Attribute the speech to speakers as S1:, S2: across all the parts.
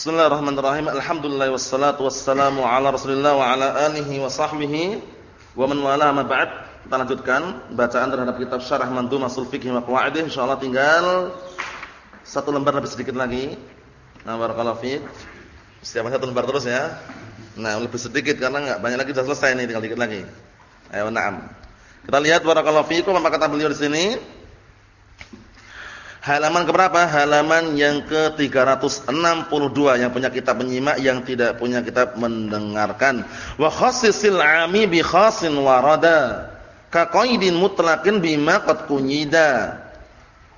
S1: Bismillahirrahmanirrahim. Alhamdulillah wassalatu wassalamu ala Rasulillah wa ala alihi wa sahbihi wa man wala ma ba'd. Kita lanjutkan bacaan terhadap kitab Syarah Mandhumah Ushul Fiqh wa Qawaidih. Insyaallah tinggal satu lembar lebih sedikit lagi. Nah, barakallahu fiik. Setiap satu lembar terus ya. Nah, lebih sedikit karena enggak banyak lagi sudah selesai nih, tinggal dikit lagi. Ayo, na'am. Kita lihat barakallahu fiikum apa kata beliau di sini. Halaman keberapa? Halaman yang ke-362 yang punya kitab menyimak yang tidak punya kitab mendengarkan. Wa khassisil 'ami bi khassin warada. Ka qaidin mutlaqin bima qad kunyida.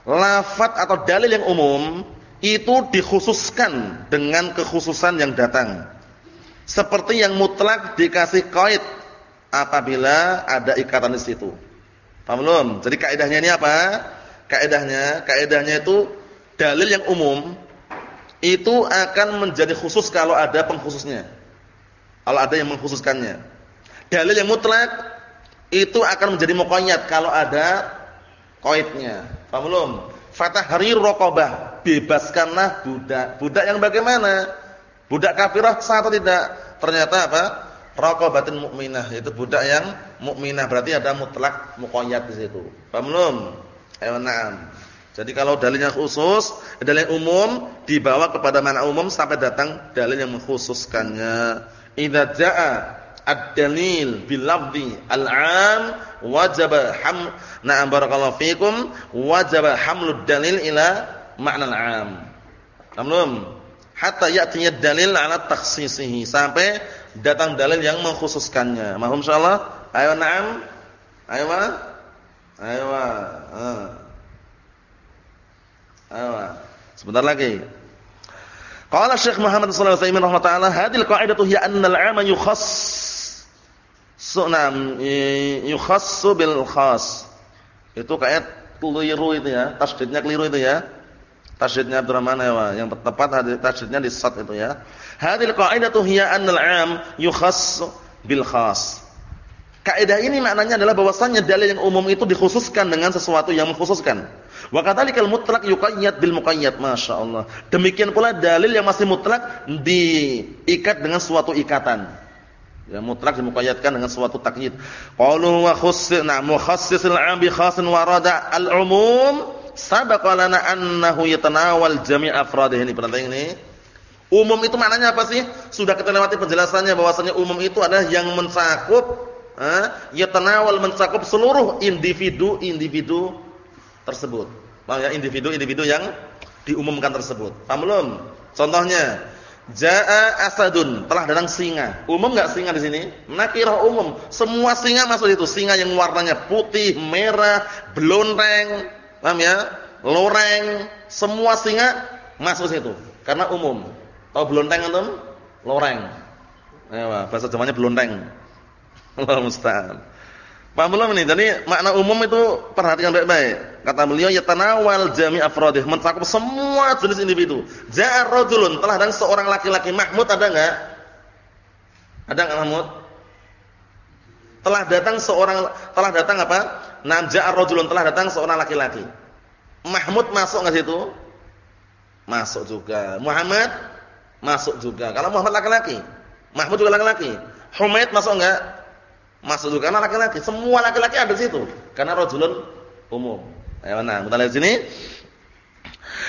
S1: Lafat atau dalil yang umum itu dikhususkan dengan kekhususan yang datang. Seperti yang mutlak dikasih qaid apabila ada ikatan di situ. Paham belum? Jadi kaidahnya ini apa? Kaidahnya, kaidahnya itu dalil yang umum itu akan menjadi khusus kalau ada pengkhususnya. Kalau ada yang mengkhususkannya. Dalil yang mutlak itu akan menjadi muqayyad kalau ada qaidnya. Paham belum? Fatahrir raqabah, bebaskanlah budak. Budak yang bagaimana? Budak kafirah sah atau tidak? Ternyata apa? Raqabatin mukminah, itu budak yang mukminah berarti ada mutlak muqayyad di situ. Paham belum? Ayo na'am. Jadi kalau dalilnya khusus, dalil umum dibawa kepada mana umum sampai datang dalil yang mengkhususkannya. Idza jaa ad-dalil bil lafzi al-'am wajaba ham na'am barakallahu fikum wajaba hamlud dalil ila makna al-'am. Namlum hatta ya'tiya dalil ala takhsisihi sampai datang dalil yang mengkhususkannya. Mahum insyaallah. Ayo na'am. Ayo ma. Ayo. Ayo. Sebentar lagi. Qala Syekh Muhammad sallallahu alaihi wasallam rahimahullah hadil qa'idatu hiya anna al-'ama yukhass sunam yukhassu bil khas. Itu kayak keliru itu ya, tasdidnya keliru itu ya. Tasdidnya Abdurrahman ya, yang tepat tasdidnya di sad itu ya. Hadil qa'idatu hiya anna al-'am yukhassu bil khas. Kaidah ini maknanya adalah bahwasannya dalil yang umum itu dikhususkan dengan sesuatu yang mengkhususkan. Wa kadzalikal mutlaq yuqayyad bil muqayyad, masyaallah. Demikian pula dalil yang masih mutlak diikat dengan suatu ikatan. Ya mutlak dimuqayyadkan dengan suatu takyid. Qalu wa khussina mukhassisil 'am bi khassin warada al-umum sabaqa lana annahu yatanawal jami' afradihi. Ini penting ini. Umum itu maknanya apa sih? Sudah kita lewati penjelasannya bahwasanya umum itu adalah yang mencakup ya yatanawal mencakup seluruh individu-individu tersebut. Paham ya individu-individu yang diumumkan tersebut. Paham belum? Contohnya, jaa asadun, telah datang singa. Umum enggak singa di sini? Nakirah umum. Semua singa masuk itu. Singa yang warnanya putih, merah, blonteng, paham ya? Loreng, semua singa masuk situ karena umum. Tahu blonteng antum? Loreng. Ayo, bahasa Jawanya blonteng. Allah musta'an. Paham belum ini? Jadi makna umum itu perhatikan baik-baik. Kata beliau yatanawal jami' afradih, mencakup semua jenis individu. Ja'a rajulun, telah datang seorang laki-laki. Mahmud ada enggak? Ada enggak Mahmud? Telah datang seorang telah datang apa? Nam ja'a rajulun, telah datang seorang laki-laki. Mahmud masuk enggak situ? Masuk juga. Muhammad masuk juga. Kalau Muhammad laki-laki, Mahmud juga laki-laki. Humaid masuk enggak? Masuk karena laki-laki, semua laki-laki ada di situ. Karena rajulun umum. Ayo nah, kita lihat sini.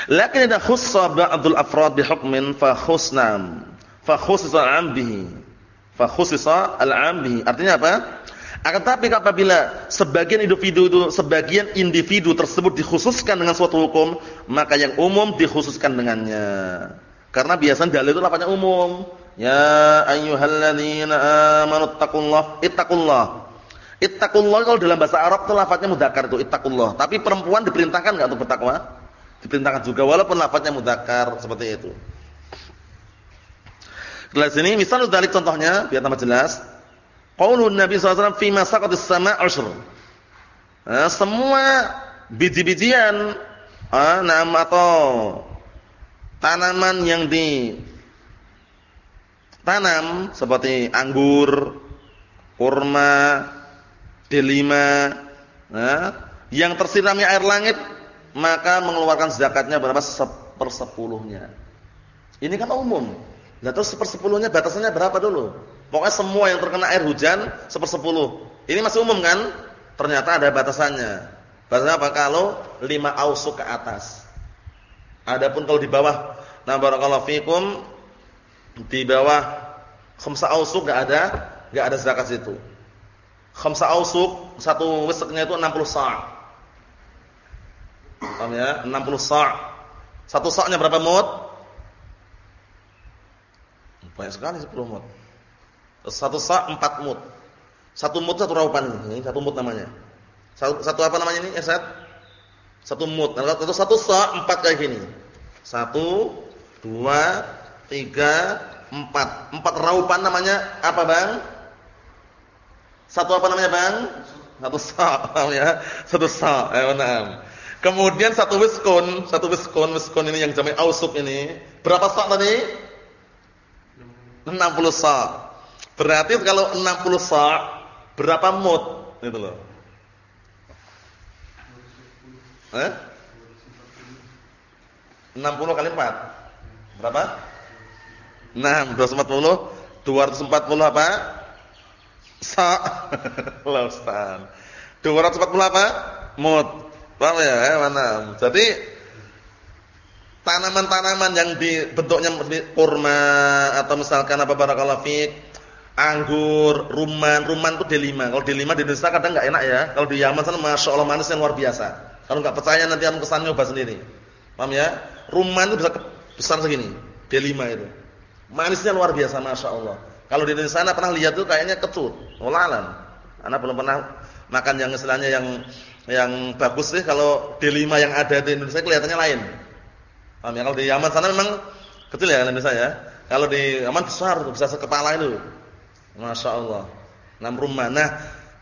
S1: Lakin idza khussa ba'dul afrad bi hukmin fa khusnam. Fa khussisa 'am bihi. Fa al-'am bihi. Artinya apa? Akan tapi apabila sebagian individu itu sebagian individu tersebut dikhususkan dengan suatu hukum, maka yang umum dikhususkan dengannya. Karena biasanya dalil itu lafaznya umum. Ya ayyuhalladzina amanu taqullah ittaqullah. Ittaqullah kalau dalam bahasa Arab itu lafaznya mudzakkar itu ittaqullah. Tapi perempuan diperintahkan enggak untuk bertakwa? Diperintahkan juga walaupun lafaznya mudzakkar seperti itu. Kelas ini misal dari contohnya biar tambah jelas. Qaulun Nabi SAW fi ma saqatis sama' ushr. Nah, semua biji-bijian ah, nama atau tanaman yang di tanam seperti anggur, kurma, delima, nah, yang tersirami air langit maka mengeluarkan zakatnya berapa sepersepuluhnya. Ini kan umum. Nah terus sepersepuluhnya batasannya berapa dulu? Pokoknya semua yang terkena air hujan sepersepuluh. Ini masih umum kan? Ternyata ada batasannya. Batasannya apa? Kalau lima ausuk ke atas. Adapun kalau di bawah, nah barakallahu fikum di bawah khamsa ausuk enggak ada, enggak ada zakat situ. Khamsa ausuk satu wisqnya itu 60 sa'. Paham ya? 60 sa'. Satu sa'-nya berapa mut? Banyak sekali 10 mut. Satu sa' 4 mut. Satu mut satu raupan ini, satu mut namanya. Satu, satu apa namanya ini? Esat? Satu mut. Nah, satu satu sa' 4 kayak gini. Satu, dua, tiga, empat. Empat raupan namanya apa, Bang? Satu apa namanya, Bang? Satu sa', ya. Satu sa', ya benar. Kemudian satu wiskun, satu wiskun, wiskun ini yang jamak ausuk ini. Berapa sa' tadi? 60 sa. Berarti kalau 60 sa berapa mut? Itu loh. Eh? 60 kali 4. Berapa? 6, 240. 240 apa? Sa. Allah Ustaz. 240 apa? Mut. Paham ya? Eh, mana? Jadi tanaman-tanaman yang dibentuknya kurma atau misalkan apa barakallahu fiik, anggur, ruman itu D5. Kalau D5 di Indonesia kadang enggak enak ya. Kalau di Yaman sana masyaallah manisnya luar biasa. Kalau enggak percaya nanti kamu kesan nyoba sendiri. Paham ya? Ruman itu bisa besar segini. D5 itu. Manisnya luar biasa masyaallah. Kalau di Indonesia sana pernah lihat tuh kayaknya kecut. Walalan. Anak belum pernah makan yang istilahnya yang yang bagus sih kalau D5 yang ada di Indonesia kelihatannya lain. Paham ya? Kalau di Yaman sana memang kecil ya Indonesia ya. Kalau di Yaman besar bisa sekepala itu. Masya Allah. Enam rumah. Nah,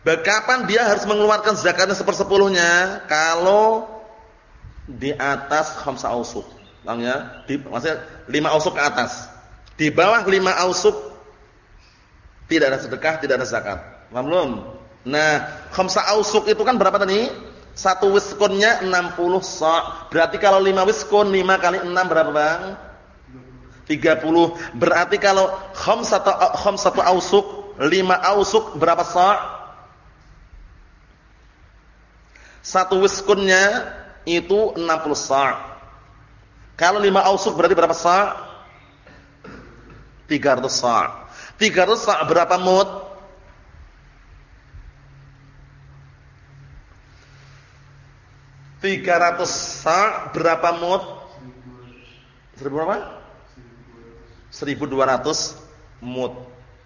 S1: kapan dia harus mengeluarkan zakatnya sepersepuluhnya? Kalau di atas khamsa ausuk. Paham ya? Di, maksudnya lima ausuk ke atas. Di bawah lima ausuk tidak ada sedekah, tidak ada zakat. Paham belum? Nah, khamsa ausuk itu kan berapa tadi? Satu wiskonnya 60 sa'. Berarti kalau 5 wiskon 5 kali 6 berapa, Bang? 30. Berarti kalau khamsatu khamsatu ausuk, 5 ausuk berapa sa'? Satu wiskonnya itu 60 sa'. Kalau 5 ausuk berarti berapa sa'? 300 sa'. 300 sa' berapa mut? 300 sa berapa mut? 1000 berapa? 1200 mut.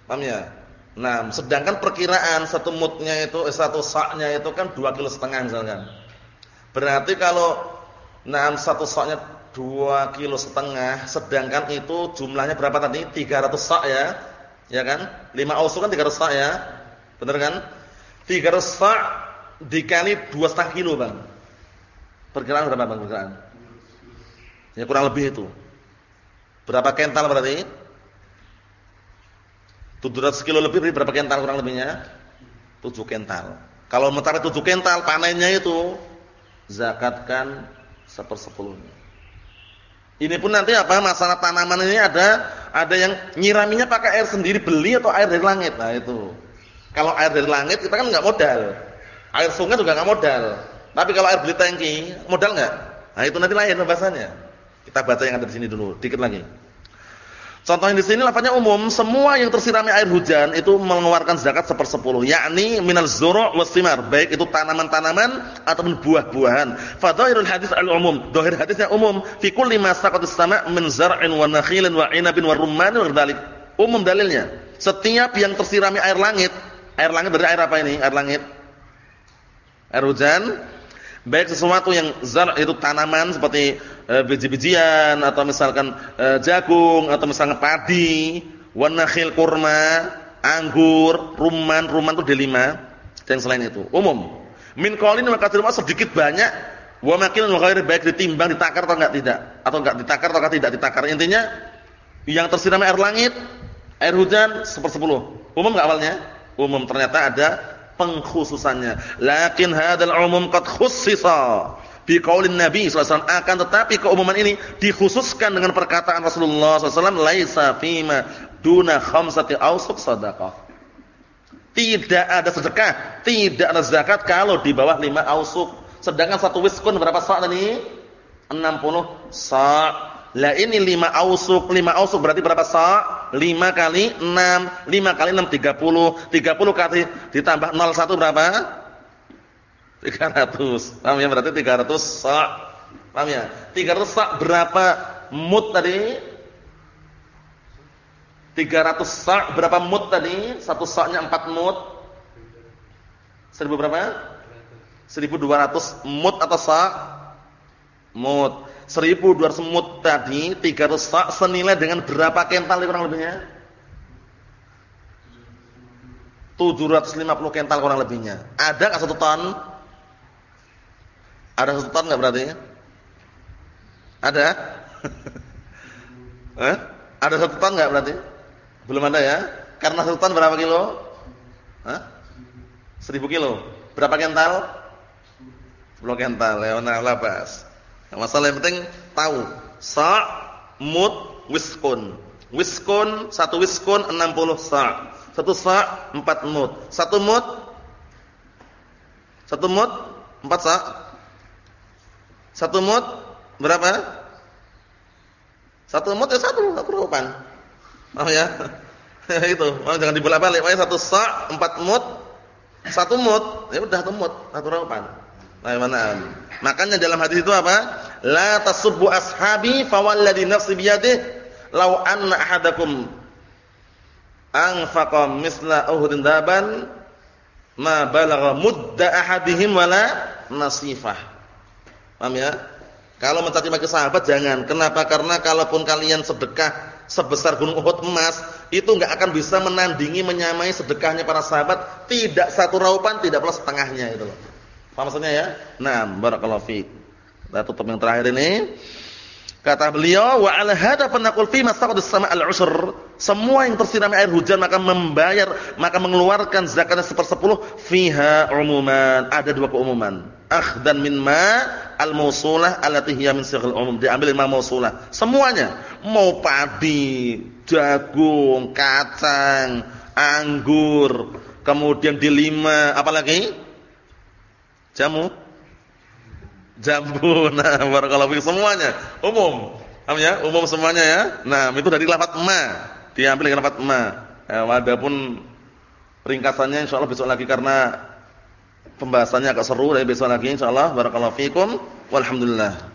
S1: Paham ya? Nah, sedangkan perkiraan satu mutnya itu eh, satu sa-nya itu kan 2 kilo setengah misalkan. Berarti kalau nah satu sa-nya 2 kilo setengah, sedangkan itu jumlahnya berapa tadi? 300 sa ya. Ya kan? 5 ausuk kan 300 sa ya. Benar kan? 300 sa dikali 2,5 kilo, Bang. Perkiraan berapa bang perkiraan? Ya kurang lebih itu. Berapa kental berarti? 700 kilo lebih berapa kental kurang lebihnya? 7 kental. Kalau mencapai 7 kental panennya itu zakatkan sepersepuluhnya. Ini pun nanti apa masalah tanaman ini ada ada yang nyiraminya pakai air sendiri beli atau air dari langit. Nah itu. Kalau air dari langit kita kan nggak modal. Air sungai juga nggak modal. Tapi kalau air beli tangki, modal nggak? Nah, itu nanti lain pembahasannya. Kita baca yang ada di sini dulu, dikit lagi. Contohnya di sini lafaznya umum, semua yang tersirami air hujan itu mengeluarkan zakat sepersepuluh, yakni minal zuru' wasimar, baik itu tanaman-tanaman ataupun buah-buahan. Fadhahirul hadis al-umum, dhahir hadisnya umum, fi kulli ma saqatis sama' min zar'in wa nakhilin wa 'inabin wa rummanin wa dzalik. Umum dalilnya. Setiap yang tersirami air langit, air langit berarti air apa ini? Air langit. Air hujan baik sesuatu yang zar itu tanaman seperti e, biji-bijian atau misalkan e, jagung atau misalkan padi, wanakhil kurma, anggur, ruman, ruman itu delima dan selain itu umum. Min qaulin maka terima sedikit banyak wa makin wa ghairi baik ditimbang ditakar atau enggak tidak atau enggak ditakar atau tidak ditakar. Intinya yang tersiram air langit, air hujan sepersepuluh. Umum enggak awalnya? Umum ternyata ada pengkhususannya. Lakin hadal umum qad khussisa bi qaulin Nabi sallallahu akan tetapi keumuman ini dikhususkan dengan perkataan Rasulullah sallallahu laisa fima duna khamsati ausuk sadaqah. Tidak ada sedekah, tidak ada zakat kalau di bawah lima ausuk. Sedangkan satu wiskun berapa sa' tadi? 60 sa'. Lah ini lima ausuk, lima ausuk berarti berapa sa'? 5 kali 6, 5 kali 6 30. 30 kali ditambah 01 berapa? 300. Paham ya? Berarti 300 sa'. Paham ya? 300 sa' berapa mut tadi? 300 sa' berapa mut tadi? Satu sa'nya 4 mut. 1000 berapa? 1200 mut atau sa' mut. 1200 mut tadi 300 sa' senilai dengan berapa kental kurang lebihnya? 750 kental kurang lebihnya. Ada enggak satu ton? Ada satu ton enggak berarti? Ada? eh? Ada satu ton enggak berarti? Belum ada ya? Karena satu ton berapa kilo? Hah? 1000 kilo. Berapa kental? 10 kental. Ya, nah. Nah, masalah yang penting tahu. Sa' mut wiskun. Wiskun, satu wiskun 60 sa'. Satu sa' 4 mut. Satu mut Satu mut 4 sa'. Satu mut berapa? Satu mut ya satu, satu rupan. Oh ya. itu, oh, jangan dibolak-balik. Pokoknya satu sa' empat mut, satu mut, ya udah satu mut, satu rupan. Nah, mana? Makanya dalam hadis itu apa? La tasubbu ashabi fawalladhi nafsi biyadihi law anna ahadakum anfaqa misla uhudin daban ma balagha mudda ahadihim wala nasifah. Paham ya? Kalau mencaci maki sahabat jangan. Kenapa? Karena kalaupun kalian sedekah sebesar gunung Uhud emas, itu enggak akan bisa menandingi menyamai sedekahnya para sahabat, tidak satu raupan, tidak pula setengahnya itu loh. Paham maksudnya ya? Nah, barakallahu fiik. Kita tutup yang terakhir ini. Kata beliau, wa ala hadza fanaqul fi masaqadus sama al-ushr. Semua yang tersiram air hujan maka membayar, maka mengeluarkan zakatnya sepersepuluh fiha umuman. Ada dua keumuman. Akhdan min ma al-mausulah allati hiya min sighal umum. Diambil ma mausulah. Semuanya, mau padi, jagung, kacang, anggur, kemudian dilima, apalagi? Jamu jambu. Nah, barakallahu fiik semuanya umum. Paham ya? Umum semuanya ya. Nah, itu dari lafaz ma. Diambil dari lafaz ma. Ya, walaupun ringkasannya insyaallah besok lagi karena pembahasannya agak seru dari besok lagi insyaallah. Barakallahu fiikum. Walhamdulillah.